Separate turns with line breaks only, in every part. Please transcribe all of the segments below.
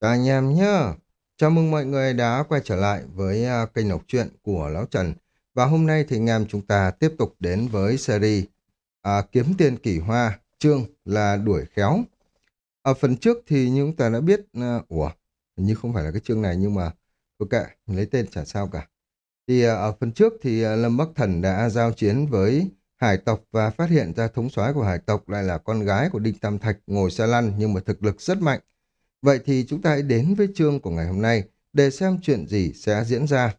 Cả anh em nhá. Chào mừng mọi người đã quay trở lại với à, kênh đọc truyện của Lão Trần. Và hôm nay thì anh em chúng ta tiếp tục đến với series à, Kiếm Tiền Kỷ Hoa, chương là Đuổi Khéo. Ở phần trước thì như chúng ta đã biết, à, ủa, như không phải là cái chương này nhưng mà ok, mình lấy tên chả sao cả. Thì à, ở phần trước thì à, Lâm Bắc Thần đã giao chiến với hải tộc và phát hiện ra thống soái của hải tộc lại là con gái của Đinh Tam Thạch ngồi xe lăn nhưng mà thực lực rất mạnh. Vậy thì chúng ta hãy đến với chương của ngày hôm nay để xem chuyện gì sẽ diễn ra.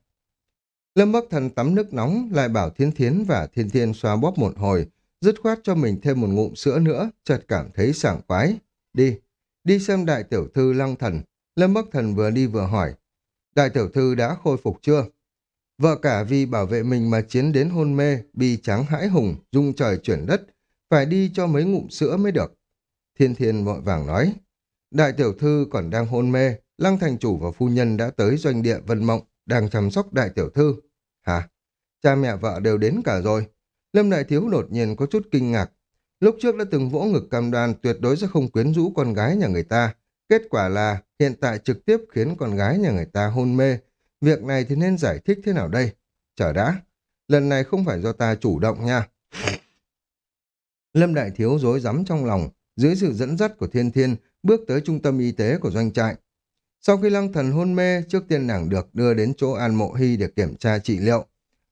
Lâm Bắc Thần tắm nước nóng lại bảo Thiên Thiến và Thiên Thiên xoa bóp một hồi, dứt khoát cho mình thêm một ngụm sữa nữa, chợt cảm thấy sảng khoái. Đi, đi xem đại tiểu thư Lăng Thần. Lâm Bắc Thần vừa đi vừa hỏi. Đại tiểu thư đã khôi phục chưa? Vợ cả vì bảo vệ mình mà chiến đến hôn mê, bi trắng hãi hùng, rung trời chuyển đất, phải đi cho mấy ngụm sữa mới được. Thiên Thiên vội vàng nói. Đại tiểu thư còn đang hôn mê, Lăng thành chủ và phu nhân đã tới doanh địa Vân Mộng, đang chăm sóc đại tiểu thư. Hả? Cha mẹ vợ đều đến cả rồi. Lâm Đại Thiếu đột nhiên có chút kinh ngạc. Lúc trước đã từng vỗ ngực cam đoan tuyệt đối sẽ không quyến rũ con gái nhà người ta. Kết quả là hiện tại trực tiếp khiến con gái nhà người ta hôn mê. Việc này thì nên giải thích thế nào đây? Chờ đã. Lần này không phải do ta chủ động nha. Lâm Đại Thiếu dối rắm trong lòng, dưới sự dẫn dắt của Thiên Thiên, bước tới trung tâm y tế của doanh trại. Sau khi lăng thần hôn mê, trước tiên nàng được đưa đến chỗ An Mộ Hy để kiểm tra trị liệu.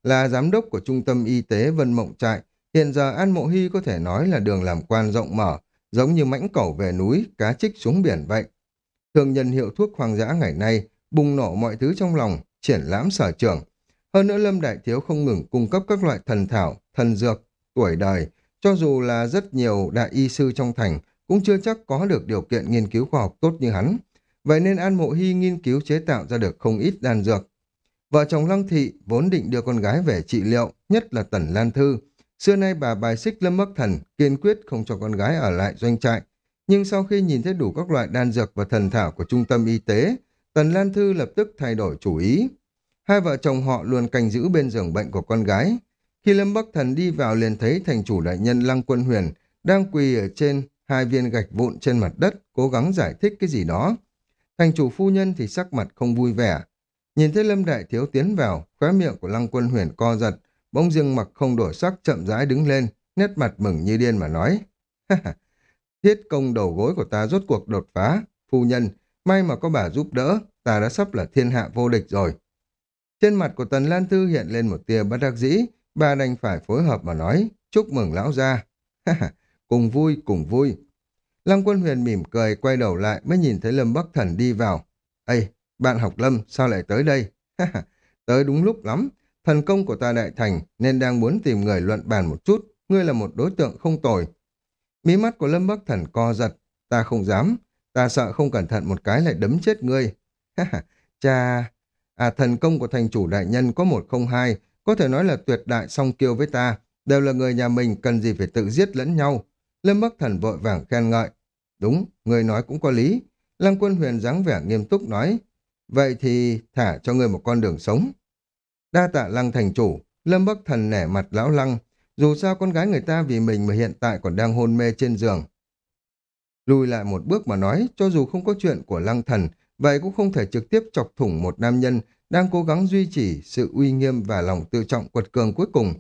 Là giám đốc của trung tâm y tế Vân Mộng Trại, hiện giờ An Mộ Hy có thể nói là đường làm quan rộng mở, giống như mãnh cẩu về núi, cá trích xuống biển vậy. Thường nhân hiệu thuốc hoang dã ngày nay, bùng nổ mọi thứ trong lòng, triển lãm sở trường. Hơn nữa Lâm Đại Thiếu không ngừng cung cấp các loại thần thảo, thần dược, tuổi đời, cho dù là rất nhiều đại y sư trong thành cũng chưa chắc có được điều kiện nghiên cứu khoa học tốt như hắn. Vậy nên An Mộ Hy nghiên cứu chế tạo ra được không ít đan dược. Vợ chồng Lăng Thị vốn định đưa con gái về trị liệu, nhất là Tần Lan Thư. Xưa nay bà bài xích Lâm Bắc Thần, kiên quyết không cho con gái ở lại doanh trại. Nhưng sau khi nhìn thấy đủ các loại đan dược và thần thảo của trung tâm y tế, Tần Lan Thư lập tức thay đổi chủ ý. Hai vợ chồng họ luôn canh giữ bên giường bệnh của con gái. Khi Lâm Bắc Thần đi vào liền thấy thành chủ đại nhân Lăng Quân Huyền đang quỳ ở trên hai viên gạch vụn trên mặt đất, cố gắng giải thích cái gì đó. Thành chủ phu nhân thì sắc mặt không vui vẻ. Nhìn thấy Lâm Đại Thiếu tiến vào, khóe miệng của Lăng Quân Huyền co giật, bỗng dưng mặc không đổi sắc chậm rãi đứng lên, nét mặt mừng như điên mà nói. Thiết công đầu gối của ta rốt cuộc đột phá, phu nhân, may mà có bà giúp đỡ, ta đã sắp là thiên hạ vô địch rồi. Trên mặt của Tần Lan Thư hiện lên một tia bất đắc dĩ, bà đành phải phối hợp mà nói, chúc mừng lão gia cùng vui, cùng vui. Lăng quân huyền mỉm cười, quay đầu lại mới nhìn thấy Lâm Bắc Thần đi vào. Ê, bạn học Lâm, sao lại tới đây? tới đúng lúc lắm, thần công của ta đại thành nên đang muốn tìm người luận bàn một chút, ngươi là một đối tượng không tồi. Mí mắt của Lâm Bắc Thần co giật, ta không dám, ta sợ không cẩn thận một cái lại đấm chết ngươi. Cha, à thần công của thành chủ đại nhân có một không hai, có thể nói là tuyệt đại song kiêu với ta, đều là người nhà mình cần gì phải tự giết lẫn nhau. Lâm Bắc Thần vội vàng khen ngợi. Đúng, người nói cũng có lý. Lăng quân huyền dáng vẻ nghiêm túc nói. Vậy thì thả cho người một con đường sống. Đa tạ lăng thành chủ, Lâm Bắc Thần nẻ mặt lão lăng. Dù sao con gái người ta vì mình mà hiện tại còn đang hôn mê trên giường. Lùi lại một bước mà nói, cho dù không có chuyện của lăng thần, vậy cũng không thể trực tiếp chọc thủng một nam nhân đang cố gắng duy trì sự uy nghiêm và lòng tự trọng quật cường cuối cùng.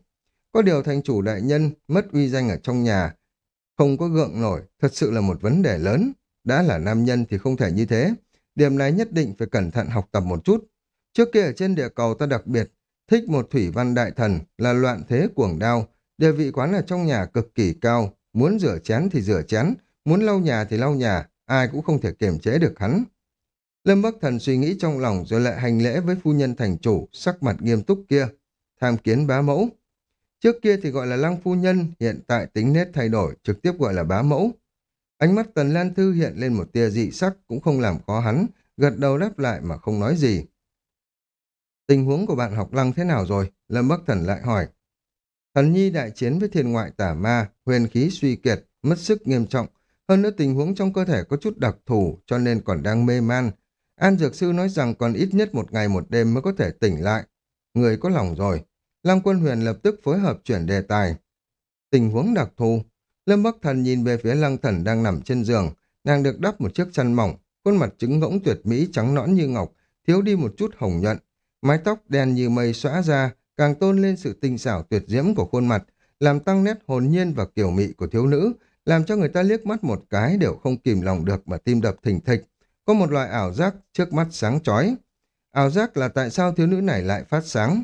Có điều thành chủ đại nhân mất uy danh ở trong nhà, không có gượng nổi, thật sự là một vấn đề lớn. Đã là nam nhân thì không thể như thế. Điểm này nhất định phải cẩn thận học tập một chút. Trước kia ở trên địa cầu ta đặc biệt thích một thủy văn đại thần là loạn thế cuồng đao. Địa vị quán ở trong nhà cực kỳ cao. Muốn rửa chén thì rửa chén, muốn lau nhà thì lau nhà, ai cũng không thể kiềm chế được hắn. Lâm Bắc Thần suy nghĩ trong lòng rồi lại hành lễ với phu nhân thành chủ, sắc mặt nghiêm túc kia. Tham kiến bá mẫu. Trước kia thì gọi là lăng phu nhân, hiện tại tính nét thay đổi, trực tiếp gọi là bá mẫu. Ánh mắt Tần Lan Thư hiện lên một tia dị sắc cũng không làm khó hắn, gật đầu đáp lại mà không nói gì. Tình huống của bạn học lăng thế nào rồi? Lâm Bắc Thần lại hỏi. Thần Nhi đại chiến với thiên ngoại tả ma, huyền khí suy kiệt, mất sức nghiêm trọng. Hơn nữa tình huống trong cơ thể có chút đặc thù cho nên còn đang mê man. An Dược Sư nói rằng còn ít nhất một ngày một đêm mới có thể tỉnh lại. Người có lòng rồi. Lăng Quân Huyền lập tức phối hợp chuyển đề tài. Tình huống đặc thù. Lâm Bắc Thần nhìn về phía Lăng Thần đang nằm trên giường, nàng được đắp một chiếc chăn mỏng, khuôn mặt trứng ngỗng tuyệt mỹ trắng nõn như ngọc, thiếu đi một chút hồng nhuận. Mái tóc đen như mây xõa ra, càng tôn lên sự tinh xảo tuyệt diễm của khuôn mặt, làm tăng nét hồn nhiên và kiểu mị của thiếu nữ, làm cho người ta liếc mắt một cái đều không kìm lòng được mà tim đập thình thịch. Có một loại ảo giác trước mắt sáng chói. Ảo giác là tại sao thiếu nữ này lại phát sáng.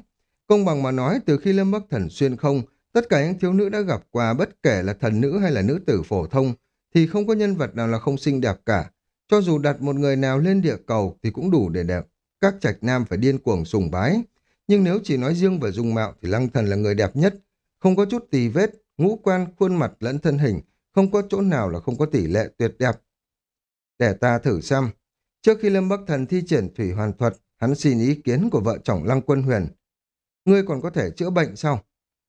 Công bằng mà nói, từ khi Lâm Bắc Thần xuyên không, tất cả những thiếu nữ đã gặp qua bất kể là thần nữ hay là nữ tử phổ thông, thì không có nhân vật nào là không xinh đẹp cả. Cho dù đặt một người nào lên địa cầu thì cũng đủ để đẹp. Các trạch nam phải điên cuồng sùng bái. Nhưng nếu chỉ nói riêng về dung mạo thì Lăng Thần là người đẹp nhất. Không có chút tì vết, ngũ quan, khuôn mặt lẫn thân hình, không có chỗ nào là không có tỷ lệ tuyệt đẹp. Để ta thử xem. Trước khi Lâm Bắc Thần thi triển thủy hoàn thuật, hắn xin ý kiến của vợ chồng Lăng Quân Huyền. Ngươi còn có thể chữa bệnh sao?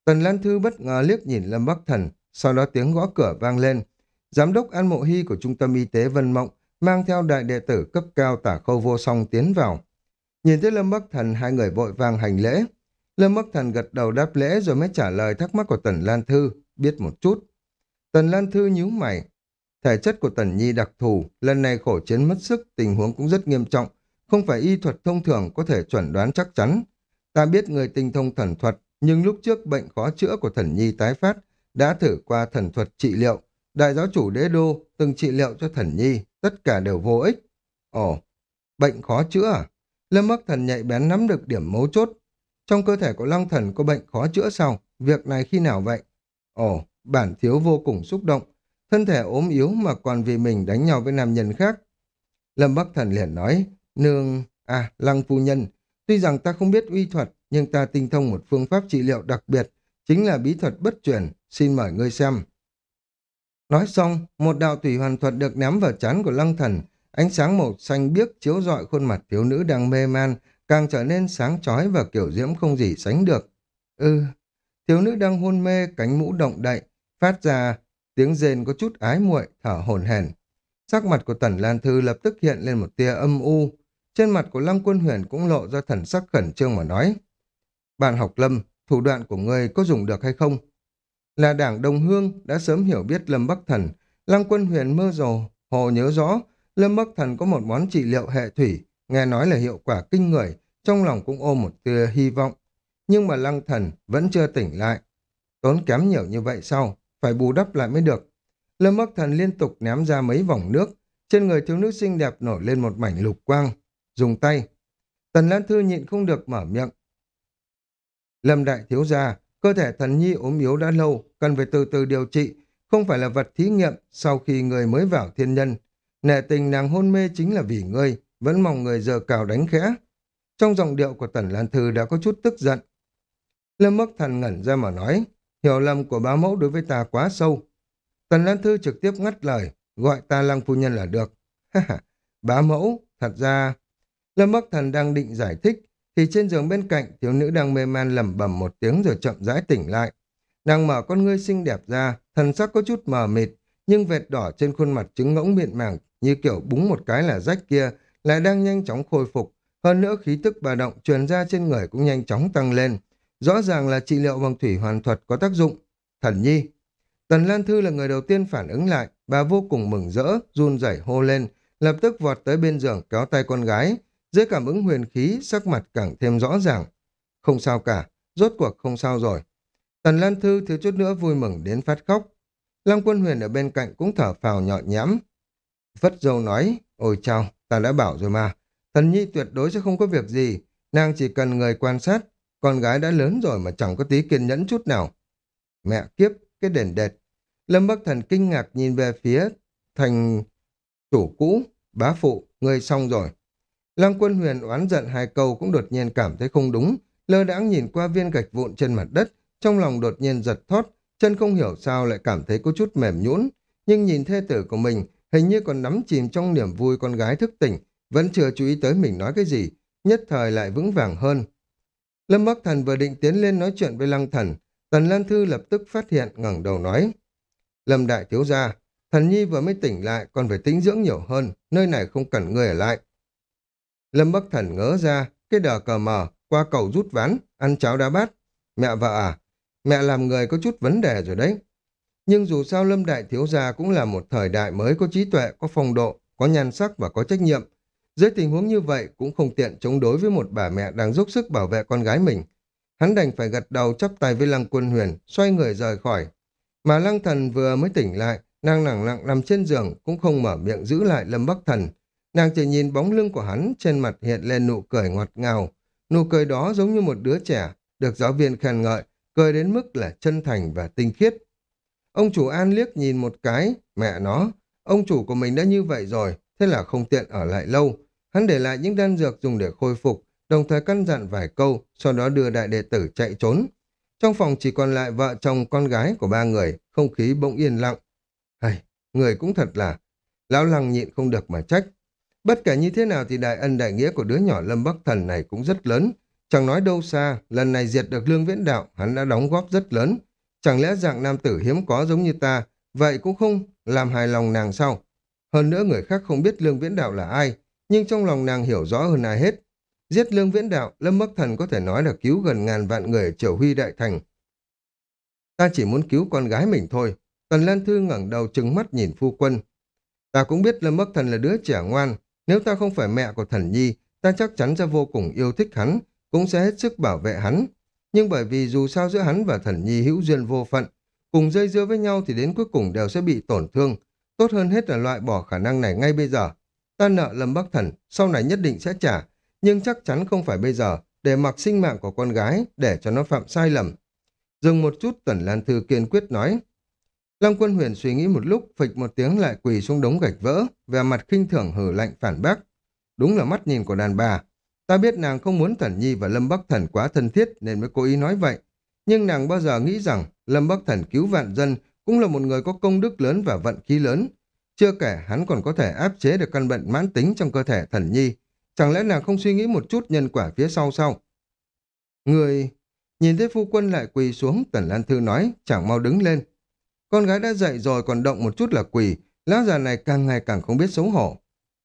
Tần Lan Thư bất ngờ liếc nhìn Lâm Bắc Thần, sau đó tiếng gõ cửa vang lên. Giám đốc An Mộ Hy của Trung tâm Y tế Vân Mộng mang theo đại đệ tử cấp cao tả khâu vô song tiến vào. Nhìn thấy Lâm Bắc Thần, hai người vội vàng hành lễ. Lâm Bắc Thần gật đầu đáp lễ rồi mới trả lời thắc mắc của Tần Lan Thư, biết một chút. Tần Lan Thư nhíu mày. Thể chất của Tần Nhi đặc thù, lần này khổ chiến mất sức, tình huống cũng rất nghiêm trọng. Không phải y thuật thông thường có thể chuẩn đoán chắc chắn. Ta biết người tinh thông thần thuật, nhưng lúc trước bệnh khó chữa của Thần Nhi tái phát, đã thử qua thần thuật trị liệu. Đại giáo chủ đế đô từng trị liệu cho Thần Nhi, tất cả đều vô ích. Ồ, bệnh khó chữa à? Lâm Bắc Thần nhạy bén nắm được điểm mấu chốt. Trong cơ thể của Long Thần có bệnh khó chữa sao? Việc này khi nào vậy? Ồ, bản thiếu vô cùng xúc động. Thân thể ốm yếu mà còn vì mình đánh nhau với nam nhân khác. Lâm Bắc Thần liền nói, nương, à, Lăng Phu Nhân, tuy rằng ta không biết uy thuật, nhưng ta tinh thông một phương pháp trị liệu đặc biệt, chính là bí thuật bất truyền, xin mời ngươi xem. Nói xong, một đạo thủy hoàn thuật được ném vào chán của Lăng Thần, ánh sáng màu xanh biếc chiếu rọi khuôn mặt thiếu nữ đang mê man, càng trở nên sáng chói và kiểu diễm không gì sánh được. Ừ, thiếu nữ đang hôn mê, cánh mũ động đậy, phát ra tiếng rên có chút ái muội, thở hổn hển. Sắc mặt của Tần Lan Thư lập tức hiện lên một tia âm u. Trên mặt của Lăng Quân Huyền cũng lộ ra thần sắc khẩn trương mà nói. Bạn học Lâm, thủ đoạn của ngươi có dùng được hay không? Là đảng Đông Hương đã sớm hiểu biết Lâm Bắc Thần. Lăng Quân Huyền mơ rồ, hồ nhớ rõ, Lâm Bắc Thần có một món trị liệu hệ thủy, nghe nói là hiệu quả kinh người, trong lòng cũng ôm một tia hy vọng. Nhưng mà Lăng Thần vẫn chưa tỉnh lại. Tốn kém nhiều như vậy sao? Phải bù đắp lại mới được. Lâm Bắc Thần liên tục ném ra mấy vòng nước, trên người thiếu nữ xinh đẹp nổi lên một mảnh lục quang. Dùng tay. Tần Lan Thư nhịn không được mở miệng. Lâm Đại Thiếu Gia, cơ thể thần nhi ốm yếu đã lâu, cần phải từ từ điều trị, không phải là vật thí nghiệm sau khi người mới vào thiên nhân. Nệ tình nàng hôn mê chính là vì ngươi, vẫn mong người giờ cào đánh khẽ. Trong giọng điệu của Tần Lan Thư đã có chút tức giận. Lâm Bắc Thần ngẩn ra mà nói, hiểu lầm của bá mẫu đối với ta quá sâu. Tần Lan Thư trực tiếp ngắt lời, gọi ta lăng phu nhân là được. bá mẫu, thật ra... Lâm Bắc Thần đang định giải thích, thì trên giường bên cạnh thiếu nữ đang mê man lẩm bẩm một tiếng rồi chậm rãi tỉnh lại. Nàng mở con ngươi xinh đẹp ra, thần sắc có chút mờ mịt, nhưng vệt đỏ trên khuôn mặt trứng ngỗng miệng màng như kiểu búng một cái là rách kia lại đang nhanh chóng khôi phục. Hơn nữa khí tức bà động truyền ra trên người cũng nhanh chóng tăng lên. Rõ ràng là trị liệu bằng thủy hoàn thuật có tác dụng. Thần nhi. Tần Lan Thư là người đầu tiên phản ứng lại, bà vô cùng mừng rỡ, run rẩy hô lên, lập tức vọt tới bên giường kéo tay con gái. Dưới cảm ứng huyền khí, sắc mặt càng thêm rõ ràng. Không sao cả, rốt cuộc không sao rồi. Tần Lan Thư thiếu chút nữa vui mừng đến phát khóc. Lăng Quân Huyền ở bên cạnh cũng thở phào nhọn nhãm. Phất dâu nói, ôi chào, ta đã bảo rồi mà. Thần nhi tuyệt đối sẽ không có việc gì, nàng chỉ cần người quan sát, con gái đã lớn rồi mà chẳng có tí kiên nhẫn chút nào. Mẹ kiếp, cái đền đệt. Lâm Bắc Thần kinh ngạc nhìn về phía thành chủ cũ, bá phụ, người xong rồi. Lăng quân huyền oán giận hai câu cũng đột nhiên cảm thấy không đúng, lơ đãng nhìn qua viên gạch vụn trên mặt đất, trong lòng đột nhiên giật thót, chân không hiểu sao lại cảm thấy có chút mềm nhũn, nhưng nhìn thê tử của mình, hình như còn nắm chìm trong niềm vui con gái thức tỉnh, vẫn chưa chú ý tới mình nói cái gì, nhất thời lại vững vàng hơn. Lâm Bắc Thần vừa định tiến lên nói chuyện với Lăng Thần, Tần Lan Thư lập tức phát hiện ngẩng đầu nói. Lâm Đại Thiếu Gia, Thần Nhi vừa mới tỉnh lại còn phải tính dưỡng nhiều hơn, nơi này không cần người ở lại. Lâm Bắc Thần ngỡ ra, cái đờ cờ mờ, qua cầu rút ván, ăn cháo đá bát. Mẹ vợ à, mẹ làm người có chút vấn đề rồi đấy. Nhưng dù sao Lâm Đại Thiếu Gia cũng là một thời đại mới có trí tuệ, có phong độ, có nhan sắc và có trách nhiệm. Dưới tình huống như vậy cũng không tiện chống đối với một bà mẹ đang dốc sức bảo vệ con gái mình. Hắn đành phải gật đầu chắp tay với Lăng Quân Huyền, xoay người rời khỏi. Mà Lăng Thần vừa mới tỉnh lại, nàng nặng nặng nằm trên giường cũng không mở miệng giữ lại Lâm Bắc Thần. Nàng chỉ nhìn bóng lưng của hắn, trên mặt hiện lên nụ cười ngọt ngào. Nụ cười đó giống như một đứa trẻ, được giáo viên khen ngợi, cười đến mức là chân thành và tinh khiết. Ông chủ An liếc nhìn một cái, mẹ nó, ông chủ của mình đã như vậy rồi, thế là không tiện ở lại lâu. Hắn để lại những đan dược dùng để khôi phục, đồng thời căn dặn vài câu, sau đó đưa đại đệ tử chạy trốn. Trong phòng chỉ còn lại vợ chồng con gái của ba người, không khí bỗng yên lặng. Hay, người cũng thật là, lão lăng nhịn không được mà trách. Bất kể như thế nào thì đại ân đại nghĩa của đứa nhỏ Lâm Bắc Thần này cũng rất lớn. Chẳng nói đâu xa, lần này diệt được lương viễn đạo, hắn đã đóng góp rất lớn. Chẳng lẽ dạng nam tử hiếm có giống như ta, vậy cũng không làm hài lòng nàng sao? Hơn nữa người khác không biết lương viễn đạo là ai, nhưng trong lòng nàng hiểu rõ hơn ai hết. Giết lương viễn đạo, Lâm Bắc Thần có thể nói là cứu gần ngàn vạn người ở triều huy đại thành. Ta chỉ muốn cứu con gái mình thôi. Tần Lan Thư ngẩng đầu trừng mắt nhìn phu quân. Ta cũng biết Lâm Bắc Thần là đứa trẻ ngoan. Nếu ta không phải mẹ của thần nhi, ta chắc chắn sẽ vô cùng yêu thích hắn, cũng sẽ hết sức bảo vệ hắn. Nhưng bởi vì dù sao giữa hắn và thần nhi hữu duyên vô phận, cùng dây dưa với nhau thì đến cuối cùng đều sẽ bị tổn thương. Tốt hơn hết là loại bỏ khả năng này ngay bây giờ. Ta nợ Lâm Bắc Thần, sau này nhất định sẽ trả, nhưng chắc chắn không phải bây giờ, để mặc sinh mạng của con gái, để cho nó phạm sai lầm. Dừng một chút Tần Lan Thư kiên quyết nói. Lăng Quân Huyền suy nghĩ một lúc, phịch một tiếng lại quỳ xuống đống gạch vỡ, vẻ mặt khinh thường hử lạnh phản bác. Đúng là mắt nhìn của đàn bà. Ta biết nàng không muốn Thần Nhi và Lâm Bắc Thần quá thân thiết nên mới cố ý nói vậy. Nhưng nàng bao giờ nghĩ rằng Lâm Bắc Thần cứu vạn dân cũng là một người có công đức lớn và vận khí lớn. Chưa kể hắn còn có thể áp chế được căn bệnh mãn tính trong cơ thể Thần Nhi. Chẳng lẽ nàng không suy nghĩ một chút nhân quả phía sau sao? Người... Nhìn thấy phu quân lại quỳ xuống, Tần Lan Thư nói, chẳng mau đứng lên. Con gái đã dậy rồi còn động một chút là quỳ, lão già này càng ngày càng không biết xấu hổ.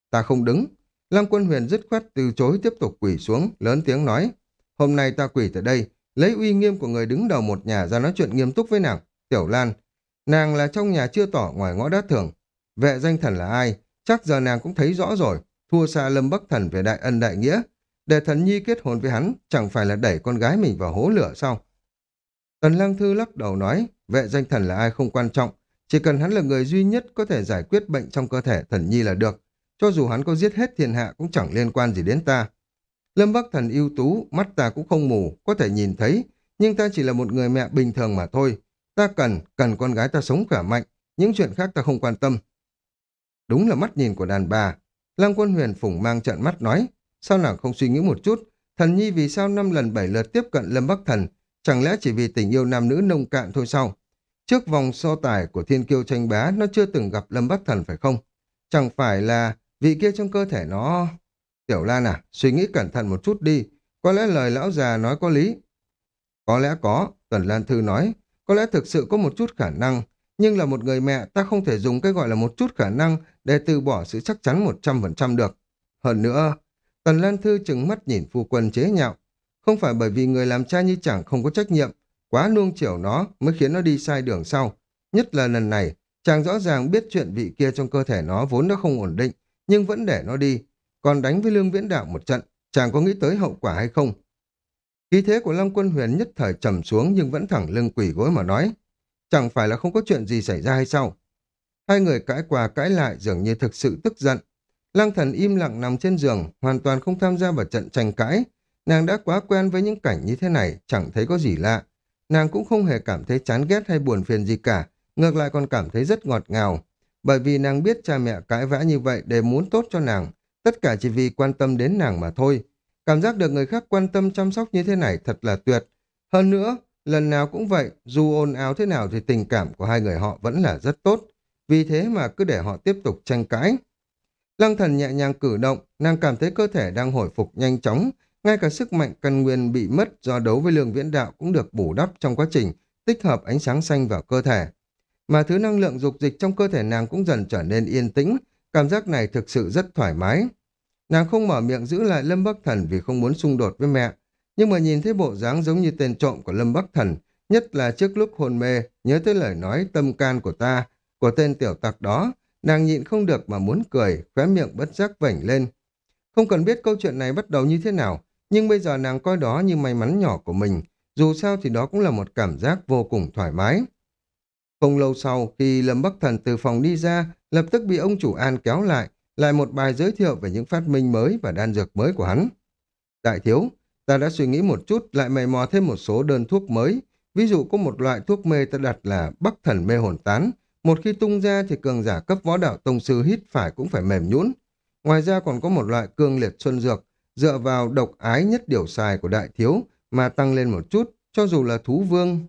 Ta không đứng. lam quân huyền dứt khoát từ chối tiếp tục quỳ xuống, lớn tiếng nói. Hôm nay ta quỳ tại đây, lấy uy nghiêm của người đứng đầu một nhà ra nói chuyện nghiêm túc với nàng. Tiểu Lan, nàng là trong nhà chưa tỏ ngoài ngõ đá thường. Vệ danh thần là ai? Chắc giờ nàng cũng thấy rõ rồi thua xa Lâm Bắc Thần về đại ân đại nghĩa. Để thần nhi kết hôn với hắn, chẳng phải là đẩy con gái mình vào hố lửa sao? Tần lang Thư lắc đầu nói, vệ danh thần là ai không quan trọng, chỉ cần hắn là người duy nhất có thể giải quyết bệnh trong cơ thể thần nhi là được. Cho dù hắn có giết hết thiên hạ cũng chẳng liên quan gì đến ta. Lâm Bắc Thần ưu tú, mắt ta cũng không mù, có thể nhìn thấy, nhưng ta chỉ là một người mẹ bình thường mà thôi. Ta cần, cần con gái ta sống khỏe mạnh, những chuyện khác ta không quan tâm. Đúng là mắt nhìn của đàn bà, Lăng quân huyền phủng mang trận mắt nói, sao nàng không suy nghĩ một chút, thần nhi vì sao năm lần bảy lượt tiếp cận Lâm Bắc Thần, chẳng lẽ chỉ vì tình yêu nam nữ nông cạn thôi sao? Trước vòng so tài của thiên kiêu tranh bá, nó chưa từng gặp Lâm Bắc Thần phải không? Chẳng phải là vị kia trong cơ thể nó... Tiểu Lan à, suy nghĩ cẩn thận một chút đi, có lẽ lời lão già nói có lý. Có lẽ có, Tần Lan Thư nói, có lẽ thực sự có một chút khả năng, nhưng là một người mẹ ta không thể dùng cái gọi là một chút khả năng để từ bỏ sự chắc chắn 100% được. Hơn nữa, Tần Lan Thư trừng mắt nhìn phu quân chế nhạo. Không phải bởi vì người làm cha như chẳng không có trách nhiệm, quá nuông chiều nó mới khiến nó đi sai đường sau. Nhất là lần này, chàng rõ ràng biết chuyện vị kia trong cơ thể nó vốn đã không ổn định, nhưng vẫn để nó đi. Còn đánh với Lương Viễn Đạo một trận, chàng có nghĩ tới hậu quả hay không? Khí thế của Long Quân Huyền nhất thời trầm xuống nhưng vẫn thẳng lưng quỷ gối mà nói. Chẳng phải là không có chuyện gì xảy ra hay sao? Hai người cãi qua cãi lại dường như thực sự tức giận. Lăng thần im lặng nằm trên giường, hoàn toàn không tham gia vào trận tranh cãi. Nàng đã quá quen với những cảnh như thế này, chẳng thấy có gì lạ. Nàng cũng không hề cảm thấy chán ghét hay buồn phiền gì cả, ngược lại còn cảm thấy rất ngọt ngào. Bởi vì nàng biết cha mẹ cãi vã như vậy để muốn tốt cho nàng, tất cả chỉ vì quan tâm đến nàng mà thôi. Cảm giác được người khác quan tâm chăm sóc như thế này thật là tuyệt. Hơn nữa, lần nào cũng vậy, dù ồn ào thế nào thì tình cảm của hai người họ vẫn là rất tốt. Vì thế mà cứ để họ tiếp tục tranh cãi. Lăng thần nhẹ nhàng cử động, nàng cảm thấy cơ thể đang hồi phục nhanh chóng, ngay cả sức mạnh căn nguyên bị mất do đấu với lương viễn đạo cũng được bù đắp trong quá trình tích hợp ánh sáng xanh vào cơ thể. Mà thứ năng lượng dục dịch trong cơ thể nàng cũng dần trở nên yên tĩnh, cảm giác này thực sự rất thoải mái. Nàng không mở miệng giữ lại Lâm Bắc Thần vì không muốn xung đột với mẹ, nhưng mà nhìn thấy bộ dáng giống như tên trộm của Lâm Bắc Thần, nhất là trước lúc hôn mê, nhớ tới lời nói tâm can của ta, của tên tiểu tặc đó, nàng nhịn không được mà muốn cười, khóe miệng bất giác vảnh lên. Không cần biết câu chuyện này bắt đầu như thế nào, nhưng bây giờ nàng coi đó như may mắn nhỏ của mình, dù sao thì đó cũng là một cảm giác vô cùng thoải mái. Không lâu sau, khi Lâm Bắc Thần từ phòng đi ra, lập tức bị ông chủ An kéo lại, lại một bài giới thiệu về những phát minh mới và đan dược mới của hắn. Đại thiếu, ta đã suy nghĩ một chút, lại mày mò thêm một số đơn thuốc mới. Ví dụ có một loại thuốc mê ta đặt là Bắc Thần Mê Hồn Tán. Một khi tung ra thì cường giả cấp võ đạo tông sư hít phải cũng phải mềm nhũn. Ngoài ra còn có một loại cương liệt xuân dược, dựa vào độc ái nhất điều xài của đại thiếu mà tăng lên một chút, cho dù là thú vương.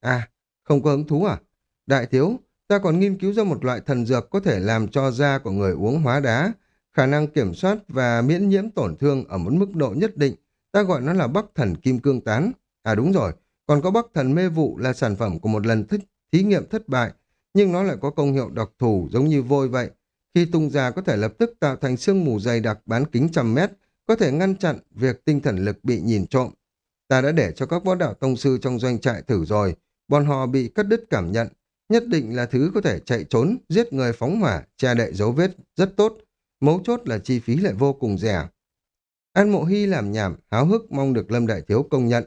À, không có hứng thú à? Đại thiếu, ta còn nghiên cứu ra một loại thần dược có thể làm cho da của người uống hóa đá, khả năng kiểm soát và miễn nhiễm tổn thương ở một mức độ nhất định. Ta gọi nó là bắc thần kim cương tán. À đúng rồi, còn có bắc thần mê vụ là sản phẩm của một lần thích, thí nghiệm thất bại, nhưng nó lại có công hiệu độc thù giống như vôi vậy. Khi tung ra có thể lập tức tạo thành sương mù dày đặc bán kính trăm mét, có thể ngăn chặn việc tinh thần lực bị nhìn trộm. Ta đã để cho các võ đạo tông sư trong doanh trại thử rồi, bọn họ bị cắt đứt cảm nhận, nhất định là thứ có thể chạy trốn, giết người phóng hỏa, che đậy dấu vết rất tốt. Mấu chốt là chi phí lại vô cùng rẻ. An Mộ Hy làm nhảm, háo hức mong được Lâm Đại Thiếu công nhận.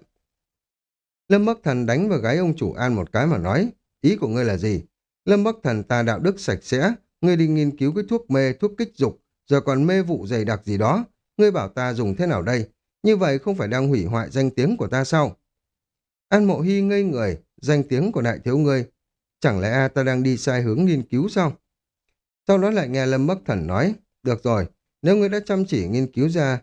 Lâm Bắc Thần đánh vào gái ông chủ An một cái mà nói, ý của ngươi là gì? Lâm Bắc Thần ta đạo đức sạch sẽ, ngươi đi nghiên cứu cái thuốc mê, thuốc kích dục, giờ còn mê vụ dày đặc gì đó. Ngươi bảo ta dùng thế nào đây? Như vậy không phải đang hủy hoại danh tiếng của ta sao? An Mộ Hy ngây người, danh tiếng của đại thiếu ngươi Chẳng lẽ ta đang đi sai hướng nghiên cứu sao? Sau đó lại nghe Lâm Bắc Thần nói, được rồi, nếu ngươi đã chăm chỉ nghiên cứu ra,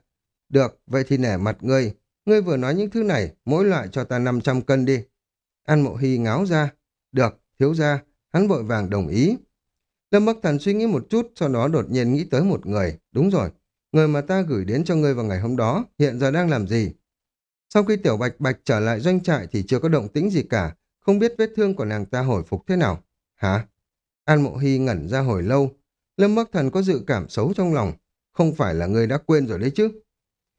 được, vậy thì nể mặt ngươi, ngươi vừa nói những thứ này, mỗi loại cho ta 500 cân đi. An Mộ Hy ngáo ra, được, thiếu ra, hắn vội vàng đồng ý. Lâm Bắc Thần suy nghĩ một chút, sau đó đột nhiên nghĩ tới một người, đúng rồi, người mà ta gửi đến cho ngươi vào ngày hôm đó, hiện giờ đang làm gì? Sau khi Tiểu Bạch Bạch trở lại doanh trại thì chưa có động tĩnh gì cả, không biết vết thương của nàng ta hồi phục thế nào. Hả? An Mộ Hy ngẩn ra hồi lâu. Lâm Bắc Thần có dự cảm xấu trong lòng. Không phải là người đã quên rồi đấy chứ.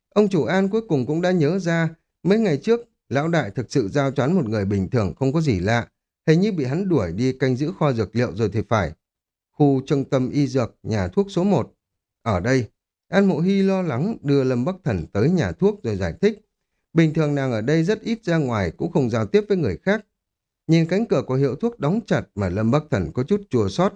Ông chủ An cuối cùng cũng đã nhớ ra. Mấy ngày trước, lão đại thực sự giao choán một người bình thường không có gì lạ. Hình như bị hắn đuổi đi canh giữ kho dược liệu rồi thì phải. Khu trung tâm y dược, nhà thuốc số 1. Ở đây, An Mộ Hy lo lắng đưa Lâm Bắc Thần tới nhà thuốc rồi giải thích. Bình thường nàng ở đây rất ít ra ngoài cũng không giao tiếp với người khác. Nhìn cánh cửa của hiệu thuốc đóng chặt mà Lâm Bắc Thần có chút chua xót.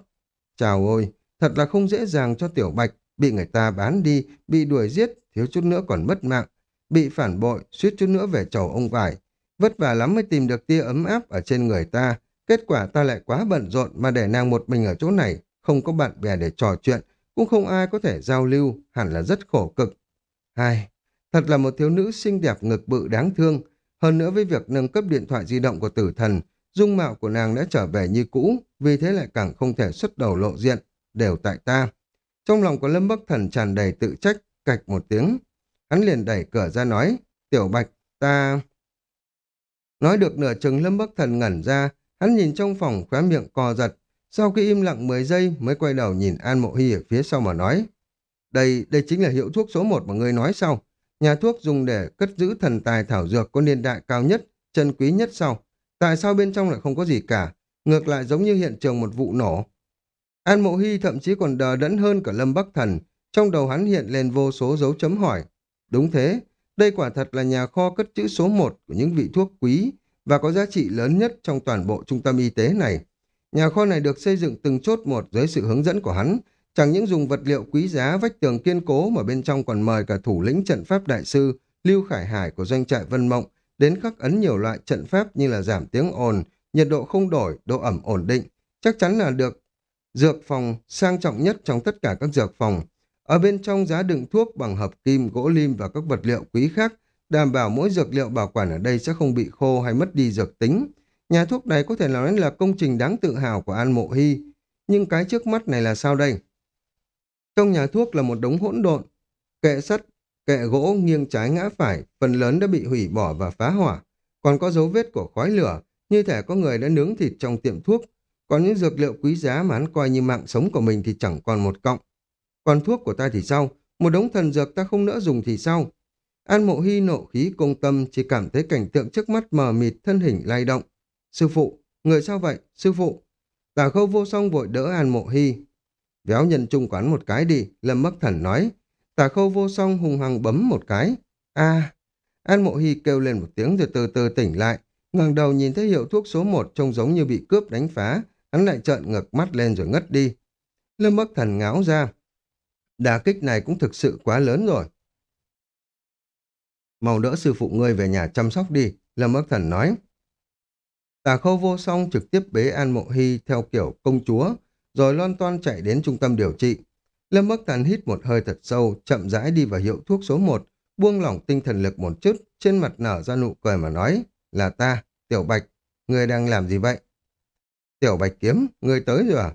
Chào ôi, thật là không dễ dàng cho Tiểu Bạch, bị người ta bán đi, bị đuổi giết, thiếu chút nữa còn mất mạng, bị phản bội, suýt chút nữa về chầu ông vải. Vất vả lắm mới tìm được tia ấm áp ở trên người ta, kết quả ta lại quá bận rộn mà để nàng một mình ở chỗ này, không có bạn bè để trò chuyện, cũng không ai có thể giao lưu, hẳn là rất khổ cực. Hai, thật là một thiếu nữ xinh đẹp ngực bự đáng thương, hơn nữa với việc nâng cấp điện thoại di động của tử thần, dung mạo của nàng đã trở về như cũ, vì thế lại càng không thể xuất đầu lộ diện, đều tại ta. Trong lòng của Lâm Bắc Thần tràn đầy tự trách, cạch một tiếng. Hắn liền đẩy cửa ra nói, tiểu bạch, ta... Nói được nửa chừng Lâm Bắc Thần ngẩn ra, hắn nhìn trong phòng khóa miệng co giật, sau khi im lặng 10 giây mới quay đầu nhìn An Mộ Hy ở phía sau mà nói. Đây, đây chính là hiệu thuốc số 1 mà ngươi nói sau. Nhà thuốc dùng để cất giữ thần tài thảo dược có niên đại cao nhất, chân quý nhất sau. Tại sao bên trong lại không có gì cả? Ngược lại giống như hiện trường một vụ nổ. An Mộ Hy thậm chí còn đờ đẫn hơn cả Lâm Bắc Thần. Trong đầu hắn hiện lên vô số dấu chấm hỏi. Đúng thế, đây quả thật là nhà kho cất chữ số 1 của những vị thuốc quý và có giá trị lớn nhất trong toàn bộ trung tâm y tế này. Nhà kho này được xây dựng từng chốt một dưới sự hướng dẫn của hắn, chẳng những dùng vật liệu quý giá vách tường kiên cố mà bên trong còn mời cả thủ lĩnh trận pháp đại sư Lưu Khải Hải của doanh trại Vân Mộng đến khắc ấn nhiều loại trận pháp như là giảm tiếng ồn, nhiệt độ không đổi, độ ẩm ổn định, chắc chắn là được dược phòng sang trọng nhất trong tất cả các dược phòng. Ở bên trong giá đựng thuốc bằng hợp kim, gỗ lim và các vật liệu quý khác, đảm bảo mỗi dược liệu bảo quản ở đây sẽ không bị khô hay mất đi dược tính. Nhà thuốc này có thể nói là công trình đáng tự hào của An Mộ Hy. Nhưng cái trước mắt này là sao đây? Trong nhà thuốc là một đống hỗn độn, kệ sắt, Kệ gỗ nghiêng trái ngã phải, phần lớn đã bị hủy bỏ và phá hỏa. Còn có dấu vết của khói lửa, như thể có người đã nướng thịt trong tiệm thuốc. Còn những dược liệu quý giá mà hắn coi như mạng sống của mình thì chẳng còn một cọng. Còn thuốc của ta thì sao? Một đống thần dược ta không nỡ dùng thì sao? An mộ hy nộ khí công tâm chỉ cảm thấy cảnh tượng trước mắt mờ mịt thân hình lay động. Sư phụ, người sao vậy? Sư phụ. Tà khâu vô song vội đỡ An mộ hy. Véo nhân trung quán một cái đi, Lâm Bắc Thần nói. Tả khâu vô song hùng hằng bấm một cái. a An Mộ Hy kêu lên một tiếng rồi từ từ tỉnh lại. ngẩng đầu nhìn thấy hiệu thuốc số một trông giống như bị cướp đánh phá. Hắn lại trợn ngược mắt lên rồi ngất đi. Lâm Bắc Thần ngáo ra. Đà kích này cũng thực sự quá lớn rồi. Mau đỡ sư phụ ngươi về nhà chăm sóc đi, Lâm Bắc Thần nói. Tả khâu vô song trực tiếp bế An Mộ Hy theo kiểu công chúa, rồi lon toan chạy đến trung tâm điều trị. Lâm Bắc Thần hít một hơi thật sâu, chậm rãi đi vào hiệu thuốc số 1, buông lỏng tinh thần lực một chút, trên mặt nở ra nụ cười mà nói, là ta, Tiểu Bạch, người đang làm gì vậy? Tiểu Bạch kiếm, người tới rồi à?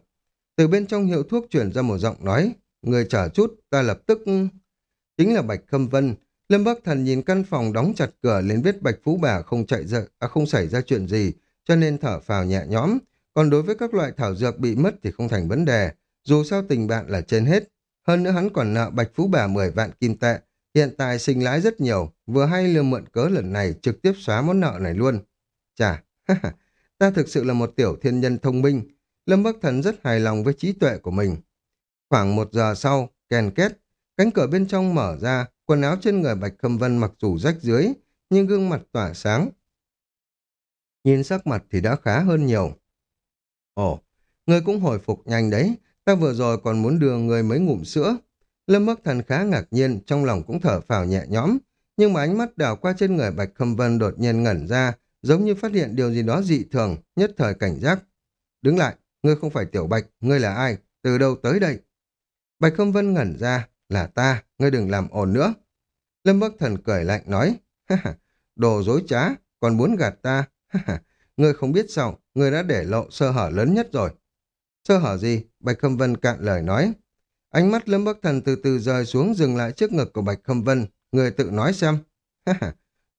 Từ bên trong hiệu thuốc chuyển ra một giọng nói, người chờ chút, ta lập tức... Chính là Bạch Khâm Vân. Lâm Bắc Thần nhìn căn phòng đóng chặt cửa lên biết Bạch Phú Bà không chạy ra, à không xảy ra chuyện gì, cho nên thở phào nhẹ nhõm. Còn đối với các loại thảo dược bị mất thì không thành vấn đề, dù sao tình bạn là trên hết. Hơn nữa hắn còn nợ Bạch Phú Bà 10 vạn kim tệ, hiện tại sinh lãi rất nhiều, vừa hay lừa mượn cớ lần này trực tiếp xóa món nợ này luôn. Chà, ta thực sự là một tiểu thiên nhân thông minh. Lâm Bắc Thần rất hài lòng với trí tuệ của mình. Khoảng một giờ sau, kèn két, cánh cửa bên trong mở ra, quần áo trên người Bạch Khâm Vân mặc dù rách dưới, nhưng gương mặt tỏa sáng. Nhìn sắc mặt thì đã khá hơn nhiều. Ồ, người cũng hồi phục nhanh đấy, ta vừa rồi còn muốn đưa người mấy ngụm sữa. Lâm Bắc Thần khá ngạc nhiên, trong lòng cũng thở phào nhẹ nhõm, nhưng mà ánh mắt đảo qua trên người Bạch Khâm Vân đột nhiên ngẩn ra, giống như phát hiện điều gì đó dị thường, nhất thời cảnh giác. Đứng lại, ngươi không phải Tiểu Bạch, ngươi là ai, từ đâu tới đây? Bạch Khâm Vân ngẩn ra, là ta, ngươi đừng làm ồn nữa. Lâm Bắc Thần cười lạnh nói, đồ dối trá, còn muốn gạt ta, ngươi không biết sao, ngươi đã để lộ sơ hở lớn nhất rồi. Sơ hở gì? Bạch Khâm Vân cạn lời nói. Ánh mắt Lâm Bắc Thần từ từ rơi xuống dừng lại trước ngực của Bạch Khâm Vân. Người tự nói xem.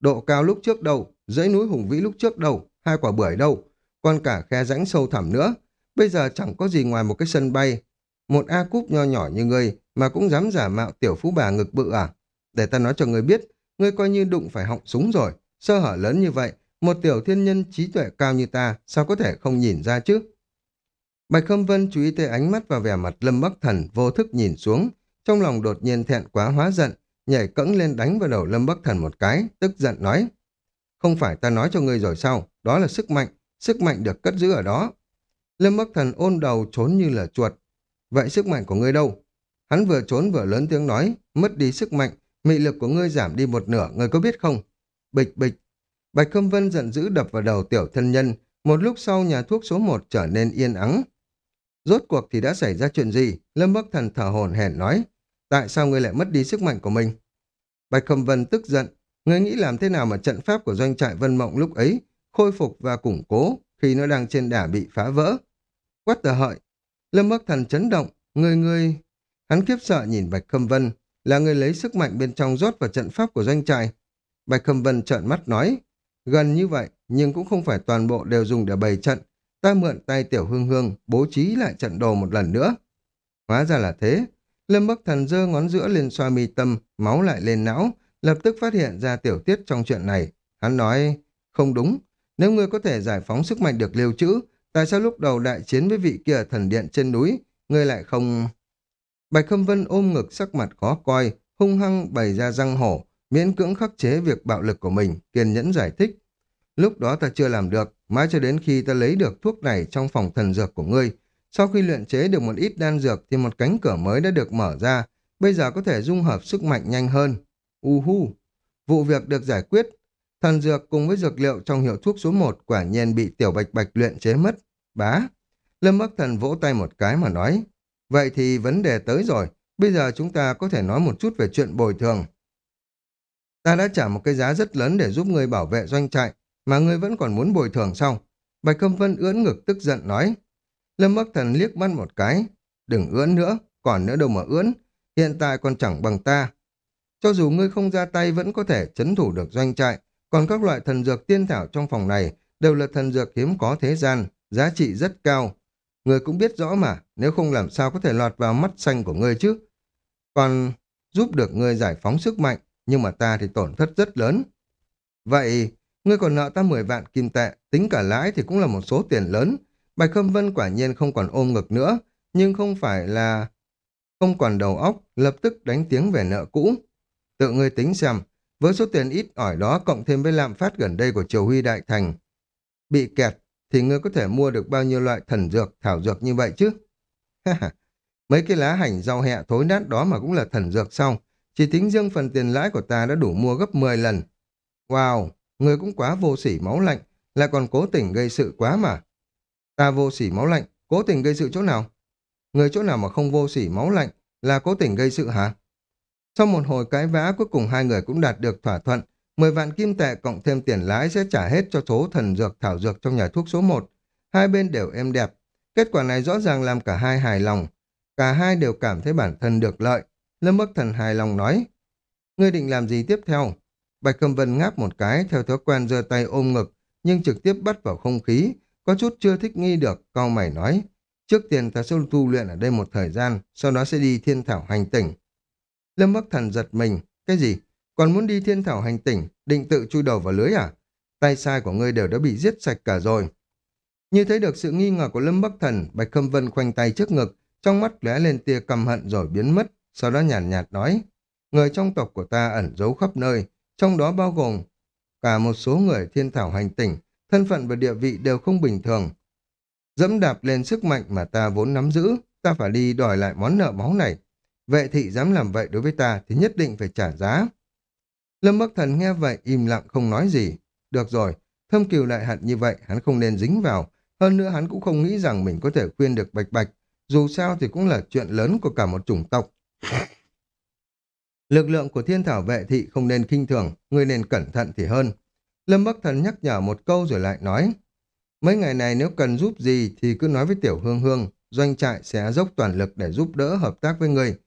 Độ cao lúc trước đâu, dãy núi hùng vĩ lúc trước đâu, hai quả bưởi đâu, còn cả khe rãnh sâu thẳm nữa. Bây giờ chẳng có gì ngoài một cái sân bay. Một A cúp nho nhỏ như ngươi mà cũng dám giả mạo tiểu phú bà ngực bự à? Để ta nói cho ngươi biết, ngươi coi như đụng phải họng súng rồi. Sơ hở lớn như vậy, một tiểu thiên nhân trí tuệ cao như ta, sao có thể không nhìn ra chứ? Bạch Khâm Vân chú ý tới ánh mắt và vẻ mặt Lâm Bắc Thần vô thức nhìn xuống, trong lòng đột nhiên thẹn quá hóa giận, nhảy cẫng lên đánh vào đầu Lâm Bắc Thần một cái, tức giận nói. Không phải ta nói cho ngươi rồi sao, đó là sức mạnh, sức mạnh được cất giữ ở đó. Lâm Bắc Thần ôn đầu trốn như là chuột. Vậy sức mạnh của ngươi đâu? Hắn vừa trốn vừa lớn tiếng nói, mất đi sức mạnh, mị lực của ngươi giảm đi một nửa, ngươi có biết không? Bịch bịch. Bạch Khâm Vân giận dữ đập vào đầu tiểu thân nhân, một lúc sau nhà thuốc số 1 trở nên yên ắng. Rốt cuộc thì đã xảy ra chuyện gì? Lâm Bắc Thần thở hổn hển nói. Tại sao ngươi lại mất đi sức mạnh của mình? Bạch Khâm Vân tức giận. Ngươi nghĩ làm thế nào mà trận pháp của doanh trại Vân Mộng lúc ấy khôi phục và củng cố khi nó đang trên đà bị phá vỡ? Quát tờ hợi. Lâm Bắc Thần chấn động. Ngươi ngươi... Hắn kiếp sợ nhìn Bạch Khâm Vân. Là người lấy sức mạnh bên trong rót vào trận pháp của doanh trại. Bạch Khâm Vân trợn mắt nói. Gần như vậy, nhưng cũng không phải toàn bộ đều dùng để bày trận ta mượn tay tiểu hương hương, bố trí lại trận đồ một lần nữa. Hóa ra là thế. Lâm Bắc Thần giơ ngón giữa lên xoa mi tâm, máu lại lên não, lập tức phát hiện ra tiểu tiết trong chuyện này. Hắn nói, không đúng, nếu ngươi có thể giải phóng sức mạnh được lưu trữ, tại sao lúc đầu đại chiến với vị kia thần điện trên núi, ngươi lại không... Bạch Khâm Vân ôm ngực sắc mặt khó coi, hung hăng bày ra răng hổ, miễn cưỡng khắc chế việc bạo lực của mình, kiên nhẫn giải thích. Lúc đó ta chưa làm được, mãi cho đến khi ta lấy được thuốc này trong phòng thần dược của ngươi. Sau khi luyện chế được một ít đan dược thì một cánh cửa mới đã được mở ra, bây giờ có thể dung hợp sức mạnh nhanh hơn. Uhu! Vụ việc được giải quyết. Thần dược cùng với dược liệu trong hiệu thuốc số 1 quả nhiên bị tiểu bạch bạch luyện chế mất. Bá! Lâm Bắc Thần vỗ tay một cái mà nói. Vậy thì vấn đề tới rồi. Bây giờ chúng ta có thể nói một chút về chuyện bồi thường. Ta đã trả một cái giá rất lớn để giúp ngươi bảo vệ doanh trại, mà ngươi vẫn còn muốn bồi thường sao? Bạch Khâm Vân ưỡn ngực tức giận nói. Lâm Bắc Thần liếc mắt một cái. Đừng ưỡn nữa, còn nữa đâu mà ưỡn. Hiện tại còn chẳng bằng ta. Cho dù ngươi không ra tay vẫn có thể chấn thủ được doanh trại, còn các loại thần dược tiên thảo trong phòng này đều là thần dược hiếm có thế gian, giá trị rất cao. Ngươi cũng biết rõ mà, nếu không làm sao có thể lọt vào mắt xanh của ngươi chứ. Còn giúp được ngươi giải phóng sức mạnh, nhưng mà ta thì tổn thất rất lớn. Vậy, Ngươi còn nợ ta 10 vạn kim tệ, tính cả lãi thì cũng là một số tiền lớn. Bạch Khâm Vân quả nhiên không còn ôm ngực nữa, nhưng không phải là không còn đầu óc, lập tức đánh tiếng về nợ cũ. Tự ngươi tính xem, với số tiền ít ỏi đó cộng thêm với lạm phát gần đây của Triều Huy Đại Thành, bị kẹt thì ngươi có thể mua được bao nhiêu loại thần dược, thảo dược như vậy chứ? Mấy cái lá hành rau hẹ thối nát đó mà cũng là thần dược xong, chỉ tính riêng phần tiền lãi của ta đã đủ mua gấp 10 lần. Wow, người cũng quá vô sỉ máu lạnh, lại còn cố tình gây sự quá mà. Ta vô sỉ máu lạnh, cố tình gây sự chỗ nào? Người chỗ nào mà không vô sỉ máu lạnh là cố tình gây sự hả? Sau một hồi cãi vã cuối cùng hai người cũng đạt được thỏa thuận. 10 vạn kim tệ cộng thêm tiền lãi sẽ trả hết cho số thần dược thảo dược trong nhà thuốc số 1. Hai bên đều êm đẹp. Kết quả này rõ ràng làm cả hai hài lòng. Cả hai đều cảm thấy bản thân được lợi. Lâm Bắc Thần hài lòng nói. Ngươi định làm gì tiếp theo? Bạch Cầm Vân ngáp một cái theo thói quen giơ tay ôm ngực nhưng trực tiếp bắt vào không khí. Có chút chưa thích nghi được, cao mày nói. Trước tiên ta sẽ tu luyện ở đây một thời gian, sau đó sẽ đi thiên thảo hành tỉnh. Lâm Bắc Thần giật mình. Cái gì? Còn muốn đi thiên thảo hành tỉnh, định tự chui đầu vào lưới à? Tay sai của ngươi đều đã bị giết sạch cả rồi. Như thấy được sự nghi ngờ của Lâm Bắc Thần, Bạch Khâm Vân khoanh tay trước ngực, trong mắt lóe lên tia căm hận rồi biến mất, sau đó nhàn nhạt, nhạt nói, người trong tộc của ta ẩn giấu khắp nơi, trong đó bao gồm cả một số người thiên thảo hành tỉnh, thân phận và địa vị đều không bình thường. Dẫm đạp lên sức mạnh mà ta vốn nắm giữ, ta phải đi đòi lại món nợ máu này. Vệ thị dám làm vậy đối với ta thì nhất định phải trả giá. Lâm Bắc Thần nghe vậy im lặng không nói gì. Được rồi, thâm kiều lại hận như vậy hắn không nên dính vào. Hơn nữa hắn cũng không nghĩ rằng mình có thể khuyên được bạch bạch. Dù sao thì cũng là chuyện lớn của cả một chủng tộc. Lực lượng của thiên thảo vệ thị không nên kinh thường, người nên cẩn thận thì hơn. Lâm Bắc Thần nhắc nhở một câu rồi lại nói. Mấy ngày này nếu cần giúp gì thì cứ nói với Tiểu Hương Hương, doanh trại sẽ dốc toàn lực để giúp đỡ hợp tác với người.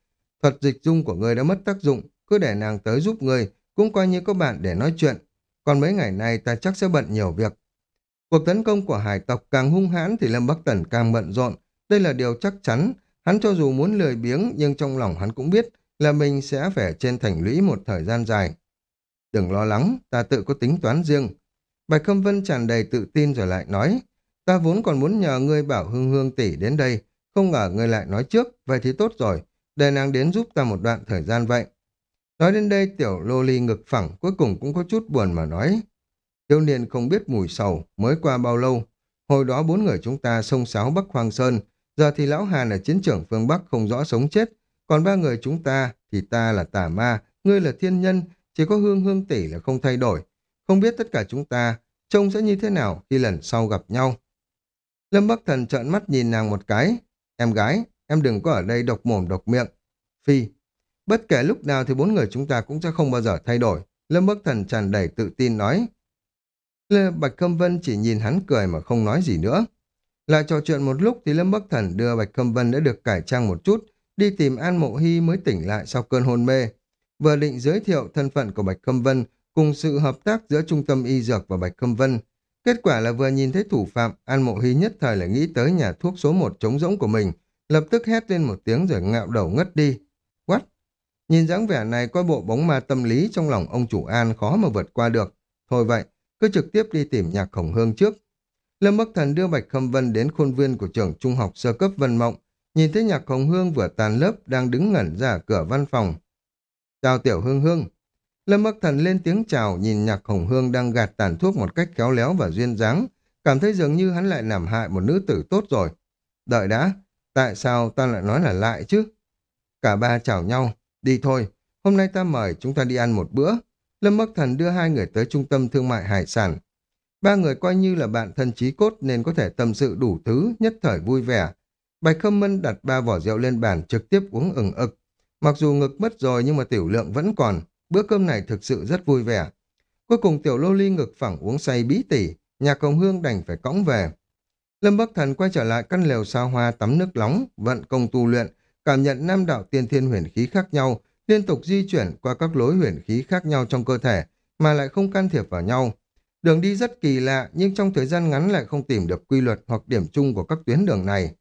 Thuật dịch dung của người đã mất tác dụng, cứ để nàng tới giúp người, cũng coi như có bạn để nói chuyện. Còn mấy ngày này ta chắc sẽ bận nhiều việc. Cuộc tấn công của hải tộc càng hung hãn thì Lâm Bắc Tần càng bận rộn. Đây là điều chắc chắn. Hắn cho dù muốn lười biếng nhưng trong lòng hắn cũng biết là mình sẽ phải trên thành lũy một thời gian dài. Đừng lo lắng, ta tự có tính toán riêng. Bạch Khâm Vân tràn đầy tự tin rồi lại nói, ta vốn còn muốn nhờ ngươi bảo Hương Hương tỷ đến đây, không ngờ ngươi lại nói trước, vậy thì tốt rồi, để nàng đến giúp ta một đoạn thời gian vậy. Nói đến đây tiểu lô ly ngực phẳng cuối cùng cũng có chút buồn mà nói. Thiếu niên không biết mùi sầu, mới qua bao lâu. Hồi đó bốn người chúng ta sông sáo Bắc Hoàng Sơn, giờ thì lão Hàn ở chiến trường phương Bắc không rõ sống chết. Còn ba người chúng ta thì ta là tà ma, ngươi là thiên nhân, chỉ có hương hương tỷ là không thay đổi. Không biết tất cả chúng ta trông sẽ như thế nào khi lần sau gặp nhau. Lâm Bắc Thần trợn mắt nhìn nàng một cái. Em gái, em đừng có ở đây độc mồm độc miệng. Phi, bất kể lúc nào thì bốn người chúng ta cũng sẽ không bao giờ thay đổi. Lâm Bắc Thần tràn đầy tự tin nói. Lê Bạch Khâm Vân chỉ nhìn hắn cười mà không nói gì nữa. Lại trò chuyện một lúc thì Lâm Bắc Thần đưa Bạch Khâm Vân đã được cải trang một chút, đi tìm An Mộ Hy mới tỉnh lại sau cơn hôn mê. Vừa định giới thiệu thân phận của Bạch Khâm Vân cùng sự hợp tác giữa Trung tâm Y Dược và Bạch Khâm Vân. Kết quả là vừa nhìn thấy thủ phạm, An Mộ Hy nhất thời là nghĩ tới nhà thuốc số một trống rỗng của mình, lập tức hét lên một tiếng rồi ngạo đầu ngất đi. What? Nhìn dáng vẻ này coi bộ bóng ma tâm lý trong lòng ông chủ An khó mà vượt qua được. Thôi vậy, cứ trực tiếp đi tìm nhạc khổng hương trước. Lâm Bắc Thần đưa Bạch Khâm Vân đến khuôn viên của trường trung học sơ cấp Vân Mộng, nhìn thấy nhạc Hồng hương vừa tàn lớp đang đứng ngẩn ra cửa văn phòng. Chào Tiểu Hương Hương. Lâm Bắc Thần lên tiếng chào nhìn nhạc Hồng hương đang gạt tàn thuốc một cách khéo léo và duyên dáng, cảm thấy dường như hắn lại làm hại một nữ tử tốt rồi. Đợi đã, tại sao ta lại nói là lại chứ? Cả ba chào nhau, đi thôi, hôm nay ta mời chúng ta đi ăn một bữa. Lâm Bắc Thần đưa hai người tới trung tâm thương mại hải sản. Ba người coi như là bạn thân trí cốt nên có thể tâm sự đủ thứ, nhất thời vui vẻ. Bạch Khâm Mân đặt ba vỏ rượu lên bàn trực tiếp uống ừng ực. Mặc dù ngực mất rồi nhưng mà tiểu lượng vẫn còn, bữa cơm này thực sự rất vui vẻ. Cuối cùng tiểu lô ly ngực phẳng uống say bí tỉ, nhà công hương đành phải cõng về. Lâm Bắc Thần quay trở lại căn lều sao hoa tắm nước nóng, vận công tu luyện, cảm nhận nam đạo tiên thiên huyền khí khác nhau, liên tục di chuyển qua các lối huyền khí khác nhau trong cơ thể, mà lại không can thiệp vào nhau. Đường đi rất kỳ lạ, nhưng trong thời gian ngắn lại không tìm được quy luật hoặc điểm chung của các tuyến đường này.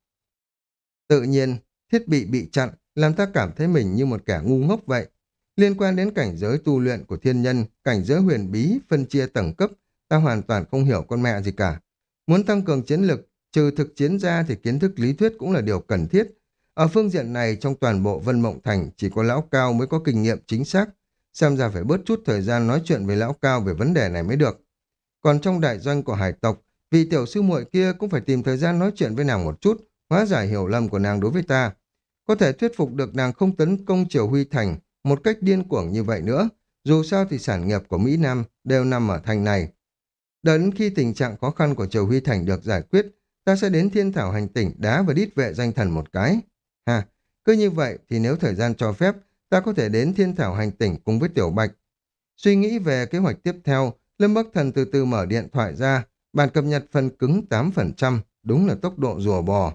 Tự nhiên, thiết bị bị chặn, làm ta cảm thấy mình như một kẻ ngu ngốc vậy. Liên quan đến cảnh giới tu luyện của thiên nhân, cảnh giới huyền bí, phân chia tầng cấp, ta hoàn toàn không hiểu con mẹ gì cả. Muốn tăng cường chiến lực, trừ thực chiến ra thì kiến thức lý thuyết cũng là điều cần thiết, Ở phương diện này, trong toàn bộ Vân Mộng Thành, chỉ có Lão Cao mới có kinh nghiệm chính xác. Xem ra phải bớt chút thời gian nói chuyện với Lão Cao về vấn đề này mới được. Còn trong đại doanh của hải tộc, vì tiểu sư muội kia cũng phải tìm thời gian nói chuyện với nàng một chút, hóa giải hiểu lầm của nàng đối với ta. Có thể thuyết phục được nàng không tấn công Triều Huy Thành một cách điên cuồng như vậy nữa. Dù sao thì sản nghiệp của Mỹ Nam đều nằm ở thành này. Đến khi tình trạng khó khăn của Triều Huy Thành được giải quyết, ta sẽ đến thiên thảo hành tỉnh đá và đít vệ danh thần một cái. Ha, cứ như vậy thì nếu thời gian cho phép, ta có thể đến thiên thảo hành tỉnh cùng với Tiểu Bạch. Suy nghĩ về kế hoạch tiếp theo, Lâm Bắc Thần từ từ mở điện thoại ra, bản cập nhật phần cứng 8%, đúng là tốc độ rùa bò.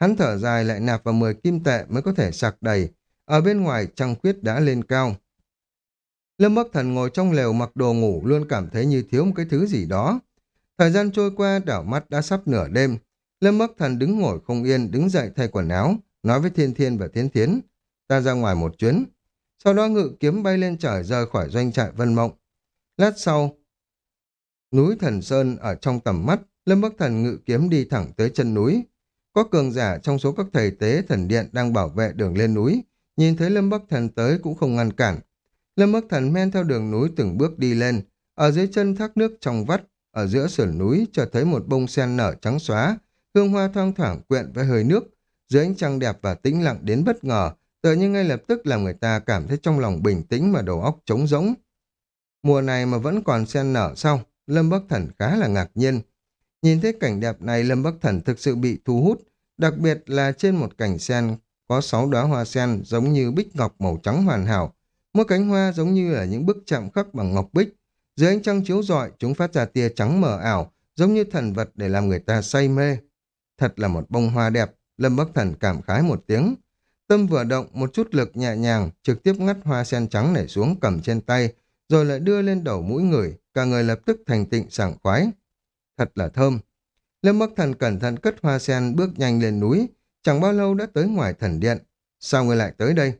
Hắn thở dài lại nạp vào 10 kim tệ mới có thể sạc đầy. Ở bên ngoài trăng khuyết đã lên cao. Lâm Bắc Thần ngồi trong lều mặc đồ ngủ luôn cảm thấy như thiếu một cái thứ gì đó. Thời gian trôi qua đảo mắt đã sắp nửa đêm. Lâm Bắc Thần đứng ngồi không yên, đứng dậy thay quần áo, nói với Thiên Thiên và Thiên Thiến. Ta ra ngoài một chuyến. Sau đó ngự kiếm bay lên trời rời khỏi doanh trại Vân Mộng. Lát sau, núi Thần Sơn ở trong tầm mắt, Lâm Bắc Thần ngự kiếm đi thẳng tới chân núi. Có cường giả trong số các thầy tế thần điện đang bảo vệ đường lên núi, nhìn thấy Lâm Bắc Thần tới cũng không ngăn cản. Lâm Bắc Thần men theo đường núi từng bước đi lên, ở dưới chân thác nước trong vắt, ở giữa sườn núi cho thấy một bông sen nở trắng xóa, hương hoa thoang thoảng quyện với hơi nước, dưới ánh trăng đẹp và tĩnh lặng đến bất ngờ, tự nhiên ngay lập tức làm người ta cảm thấy trong lòng bình tĩnh mà đầu óc trống rỗng. Mùa này mà vẫn còn sen nở sao Lâm Bắc Thần khá là ngạc nhiên. Nhìn thấy cảnh đẹp này Lâm Bắc Thần thực sự bị thu hút, đặc biệt là trên một cảnh sen có sáu đóa hoa sen giống như bích ngọc màu trắng hoàn hảo. Mỗi cánh hoa giống như là những bức chạm khắc bằng ngọc bích. Dưới ánh trăng chiếu rọi, chúng phát ra tia trắng mờ ảo, giống như thần vật để làm người ta say mê. Thật là một bông hoa đẹp, Lâm Bắc Thần cảm khái một tiếng. Tâm vừa động, một chút lực nhẹ nhàng, trực tiếp ngắt hoa sen trắng này xuống cầm trên tay, rồi lại đưa lên đầu mũi người, cả người lập tức thành tịnh sảng khoái. Thật là thơm. Lâm Bắc Thần cẩn thận cất hoa sen bước nhanh lên núi, chẳng bao lâu đã tới ngoài thần điện. Sao người lại tới đây?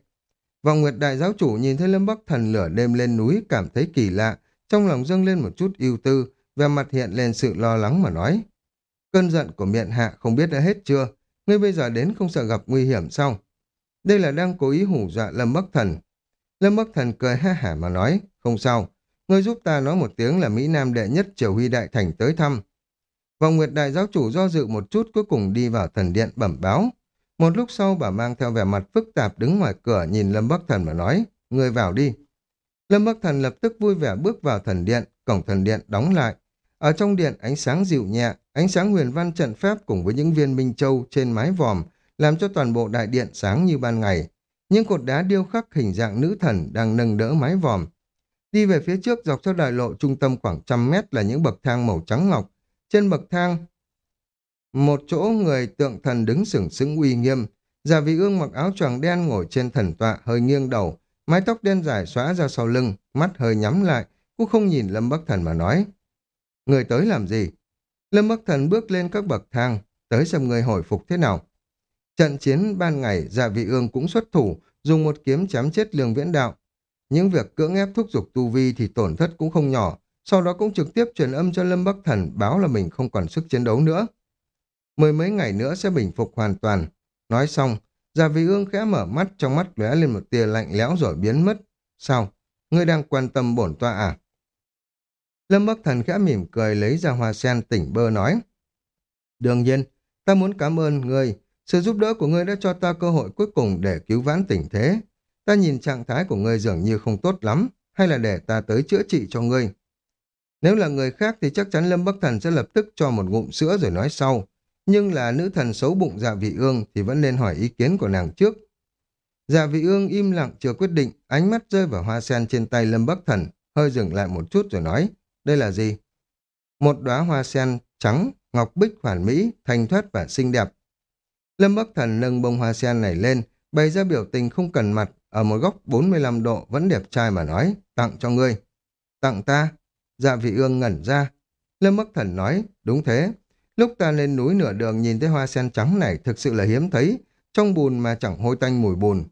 vòng Nguyệt Đại Giáo Chủ nhìn thấy Lâm Bắc Thần lửa đêm lên núi cảm thấy kỳ lạ, trong lòng dâng lên một chút ưu tư, về mặt hiện lên sự lo lắng mà nói. Cơn giận của miệng hạ không biết đã hết chưa? Ngươi bây giờ đến không sợ gặp nguy hiểm sao? Đây là đang cố ý hủ dọa Lâm Bắc Thần. Lâm Bắc Thần cười ha hả mà nói, không sao, ngươi giúp ta nói một tiếng là Mỹ Nam đệ nhất triều huy đại thành tới thăm. Vòng Nguyệt Đại Giáo Chủ do dự một chút cuối cùng đi vào thần điện bẩm báo. Một lúc sau bà mang theo vẻ mặt phức tạp đứng ngoài cửa nhìn Lâm Bắc Thần mà nói, Ngươi vào đi. Lâm Bắc Thần lập tức vui vẻ bước vào thần điện, cổng thần điện đóng lại. Ở trong điện ánh sáng dịu nhẹ, ánh sáng huyền văn trận phép cùng với những viên minh châu trên mái vòm làm cho toàn bộ đại điện sáng như ban ngày. Những cột đá điêu khắc hình dạng nữ thần đang nâng đỡ mái vòm. Đi về phía trước dọc theo đại lộ trung tâm khoảng trăm mét là những bậc thang màu trắng ngọc. Trên bậc thang, một chỗ người tượng thần đứng sừng sững uy nghiêm. Giả vị ương mặc áo choàng đen ngồi trên thần tọa hơi nghiêng đầu, mái tóc đen dài xóa ra sau lưng, mắt hơi nhắm lại, cũng không nhìn Lâm Bắc Thần mà nói. Người tới làm gì? Lâm Bắc Thần bước lên các bậc thang, tới xem người hồi phục thế nào. Trận chiến ban ngày, Dạ Vị Ương cũng xuất thủ, dùng một kiếm chém chết Lương Viễn Đạo. Những việc cưỡng ép thúc giục tu vi thì tổn thất cũng không nhỏ, sau đó cũng trực tiếp truyền âm cho Lâm Bắc Thần báo là mình không còn sức chiến đấu nữa. Mười mấy ngày nữa sẽ bình phục hoàn toàn. Nói xong, gia Vị Ương khẽ mở mắt, trong mắt lóe lên một tia lạnh lẽo rồi biến mất. Sao? Ngươi đang quan tâm bổn tọa à? Lâm Bắc Thần khẽ mỉm cười lấy ra hoa sen tỉnh bơ nói. Đương nhiên, ta muốn cảm ơn ngươi. Sự giúp đỡ của ngươi đã cho ta cơ hội cuối cùng để cứu vãn tình thế. Ta nhìn trạng thái của ngươi dường như không tốt lắm, hay là để ta tới chữa trị cho ngươi. Nếu là người khác thì chắc chắn Lâm Bắc Thần sẽ lập tức cho một ngụm sữa rồi nói sau. Nhưng là nữ thần xấu bụng dạ vị ương thì vẫn nên hỏi ý kiến của nàng trước. Dạ vị ương im lặng chưa quyết định, ánh mắt rơi vào hoa sen trên tay Lâm Bắc Thần, hơi dừng lại một chút rồi nói. Đây là gì? Một đóa hoa sen trắng, ngọc bích hoàn mỹ, thanh thoát và xinh đẹp. Lâm Bắc Thần nâng bông hoa sen này lên, bày ra biểu tình không cần mặt, ở một góc 45 độ vẫn đẹp trai mà nói, tặng cho ngươi. Tặng ta? Dạ vị ương ngẩn ra. Lâm Bắc Thần nói, đúng thế. Lúc ta lên núi nửa đường nhìn thấy hoa sen trắng này thực sự là hiếm thấy, trong bùn mà chẳng hôi tanh mùi bùn.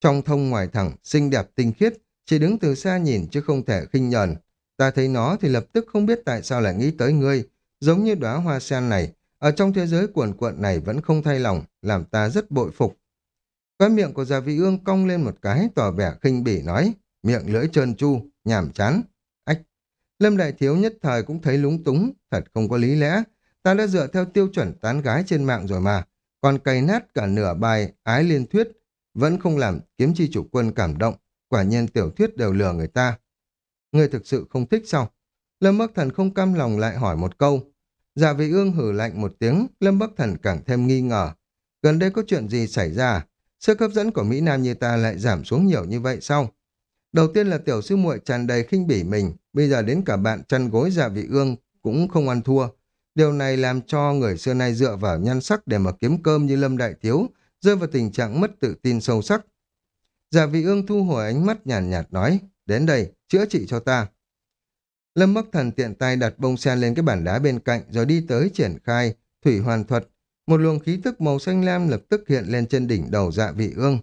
Trong thông ngoài thẳng, xinh đẹp tinh khiết, chỉ đứng từ xa nhìn chứ không thể khinh nhờn. Ta thấy nó thì lập tức không biết tại sao lại nghĩ tới ngươi, giống như đóa hoa sen này, ở trong thế giới cuồn cuộn này vẫn không thay lòng, làm ta rất bội phục. Cái miệng của Gia Vị Ương cong lên một cái tỏ vẻ khinh bỉ nói, miệng lưỡi trơn chu, nhảm chán. Ách! Lâm Đại Thiếu nhất thời cũng thấy lúng túng, thật không có lý lẽ. Ta đã dựa theo tiêu chuẩn tán gái trên mạng rồi mà, còn cày nát cả nửa bài ái liên thuyết, vẫn không làm kiếm chi chủ quân cảm động, quả nhiên tiểu thuyết đều lừa người ta. Người thực sự không thích sao? Lâm Bắc Thần không cam lòng lại hỏi một câu. Dạ vị ương hử lạnh một tiếng, Lâm Bắc Thần càng thêm nghi ngờ. Gần đây có chuyện gì xảy ra? Sức hấp dẫn của Mỹ Nam như ta lại giảm xuống nhiều như vậy sao? Đầu tiên là tiểu sư muội tràn đầy khinh bỉ mình, bây giờ đến cả bạn chăn gối dạ vị ương cũng không ăn thua. Điều này làm cho người xưa nay dựa vào nhan sắc để mà kiếm cơm như Lâm Đại Thiếu, rơi vào tình trạng mất tự tin sâu sắc. Dạ vị ương thu hồi ánh mắt nhàn nhạt, nhạt nói, đến đây, chữa trị cho ta. Lâm Bắc Thần tiện tay đặt bông sen lên cái bàn đá bên cạnh rồi đi tới triển khai thủy hoàn thuật. Một luồng khí tức màu xanh lam lập tức hiện lên trên đỉnh đầu dạ vị ương.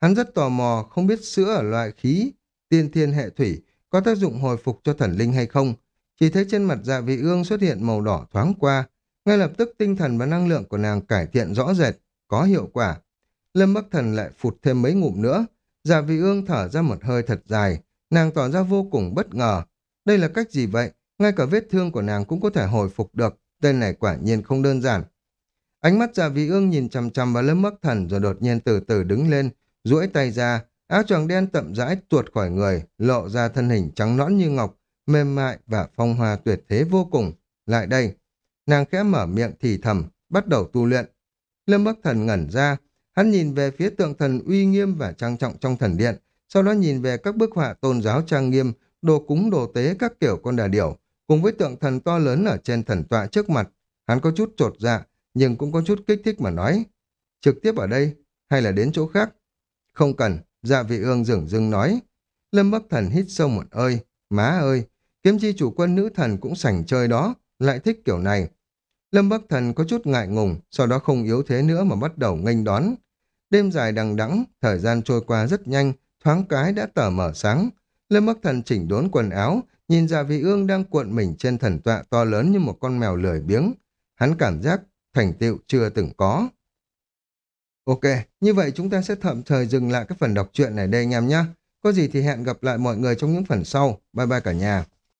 Hắn rất tò mò không biết sữa ở loại khí tiên thiên hệ thủy có tác dụng hồi phục cho thần linh hay không. Chỉ thấy trên mặt dạ vị ương xuất hiện màu đỏ thoáng qua. Ngay lập tức tinh thần và năng lượng của nàng cải thiện rõ rệt, có hiệu quả. Lâm Bắc Thần lại phụt thêm mấy ngụm nữa. Dạ vị ương thở ra một hơi thật dài. Nàng tỏ ra vô cùng bất ngờ, đây là cách gì vậy? Ngay cả vết thương của nàng cũng có thể hồi phục được. Tên này quả nhiên không đơn giản. Ánh mắt dạ già vị ương nhìn chằm chằm vào lâm mắc thần rồi đột nhiên từ từ đứng lên, duỗi tay ra, áo choàng đen tậm rãi tuột khỏi người, lộ ra thân hình trắng nõn như ngọc, mềm mại và phong hoa tuyệt thế vô cùng. Lại đây, nàng khẽ mở miệng thì thầm, bắt đầu tu luyện. Lâm Bắc Thần ngẩn ra, hắn nhìn về phía tượng thần uy nghiêm và trang trọng trong thần điện, sau đó nhìn về các bức họa tôn giáo trang nghiêm, đồ cúng đồ tế các kiểu con đà điểu, cùng với tượng thần to lớn ở trên thần tọa trước mặt. Hắn có chút trột dạ, nhưng cũng có chút kích thích mà nói. Trực tiếp ở đây, hay là đến chỗ khác? Không cần, dạ vị ương dửng dưng nói. Lâm Bắc Thần hít sâu một ơi, má ơi, kiếm chi chủ quân nữ thần cũng sành chơi đó, lại thích kiểu này. Lâm Bắc Thần có chút ngại ngùng, sau đó không yếu thế nữa mà bắt đầu nghênh đón. Đêm dài đằng đẵng, thời gian trôi qua rất nhanh, thoáng cái đã tờ mở sáng. Lâm Bắc Thần chỉnh đốn quần áo, nhìn ra vị ương đang cuộn mình trên thần tọa to lớn như một con mèo lười biếng. Hắn cảm giác thành tựu chưa từng có. Ok, như vậy chúng ta sẽ tạm thời dừng lại cái phần đọc truyện này đây anh em nhé. Có gì thì hẹn gặp lại mọi người trong những phần sau. Bye bye cả nhà.